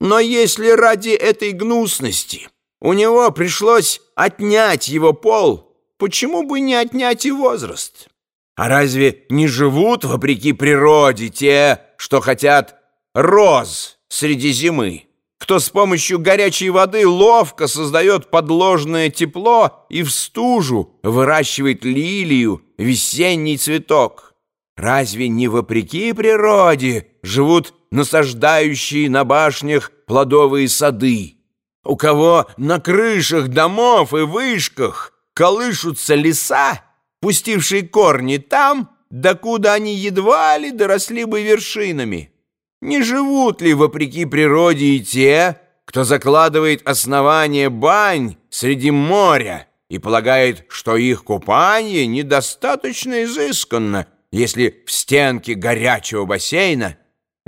Но если ради этой гнусности у него пришлось отнять его пол, почему бы не отнять и возраст? А разве не живут, вопреки природе, те, что хотят роз среди зимы? Кто с помощью горячей воды ловко создает подложное тепло и в стужу выращивает лилию, весенний цветок? Разве не вопреки природе живут насаждающие на башнях плодовые сады? У кого на крышах домов и вышках колышутся леса, пустившие корни там, докуда они едва ли доросли бы вершинами? Не живут ли, вопреки природе, и те, кто закладывает основание бань среди моря и полагает, что их купание недостаточно изысканно, если в стенке горячего бассейна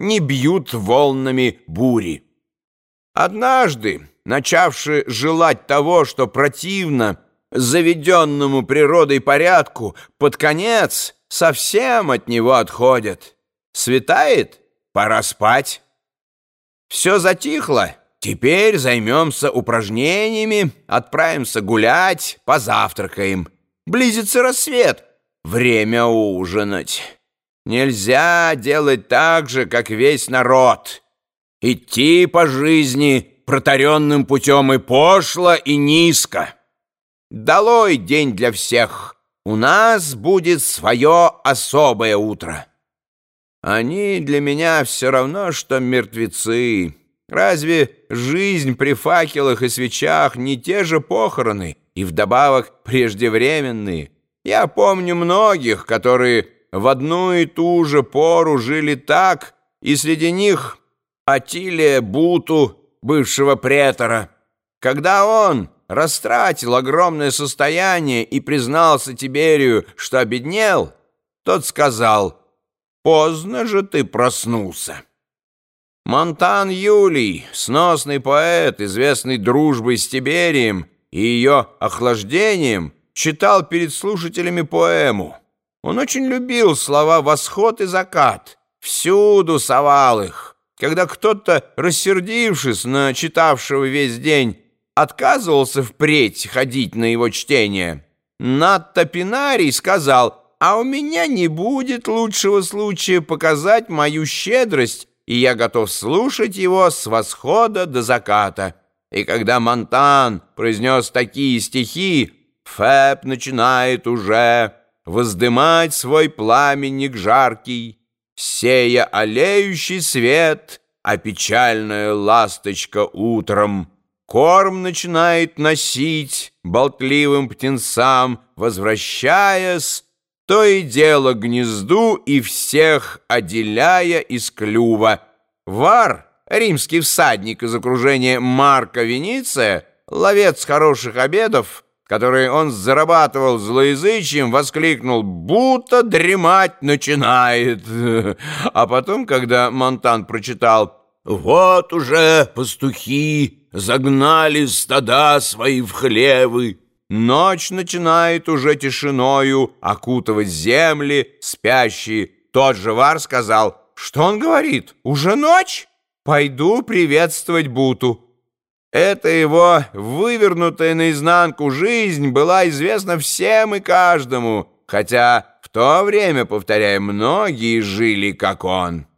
не бьют волнами бури? Однажды, начавши желать того, что противно заведенному природой порядку, под конец совсем от него отходят. Светает? Пора спать. Все затихло. Теперь займемся упражнениями, отправимся гулять, позавтракаем. Близится рассвет. Время ужинать. Нельзя делать так же, как весь народ. Идти по жизни протаренным путем и пошло, и низко. Долой день для всех. У нас будет свое особое утро. Они для меня все равно, что мертвецы. Разве жизнь при факелах и свечах не те же похороны и вдобавок преждевременные? Я помню многих, которые в одну и ту же пору жили так, и среди них Атилия Буту, бывшего претора. Когда он растратил огромное состояние и признался Тиберию, что обеднел, тот сказал — Поздно же ты проснулся. Монтан Юлий, сносный поэт, известный дружбой с Тиберием и ее охлаждением, читал перед слушателями поэму. Он очень любил слова «восход» и «закат», всюду совал их. Когда кто-то, рассердившись на читавшего весь день, отказывался впредь ходить на его чтение, Натта Пинарий сказал а у меня не будет лучшего случая показать мою щедрость, и я готов слушать его с восхода до заката. И когда Монтан произнес такие стихи, Фэб начинает уже воздымать свой пламенник жаркий, сея олеющий свет, а печальная ласточка утром корм начинает носить болтливым птенцам, возвращаясь то и дело гнезду и всех отделяя из клюва. Вар, римский всадник из окружения Марка Вениция, ловец хороших обедов, которые он зарабатывал злоязычием, воскликнул, будто дремать начинает. А потом, когда Монтан прочитал «Вот уже пастухи загнали стада свои в хлевы», Ночь начинает уже тишиною окутывать земли спящие. Тот же Вар сказал, что он говорит, уже ночь? Пойду приветствовать Буту. Эта его вывернутая наизнанку жизнь была известна всем и каждому, хотя в то время, повторяю, многие жили как он».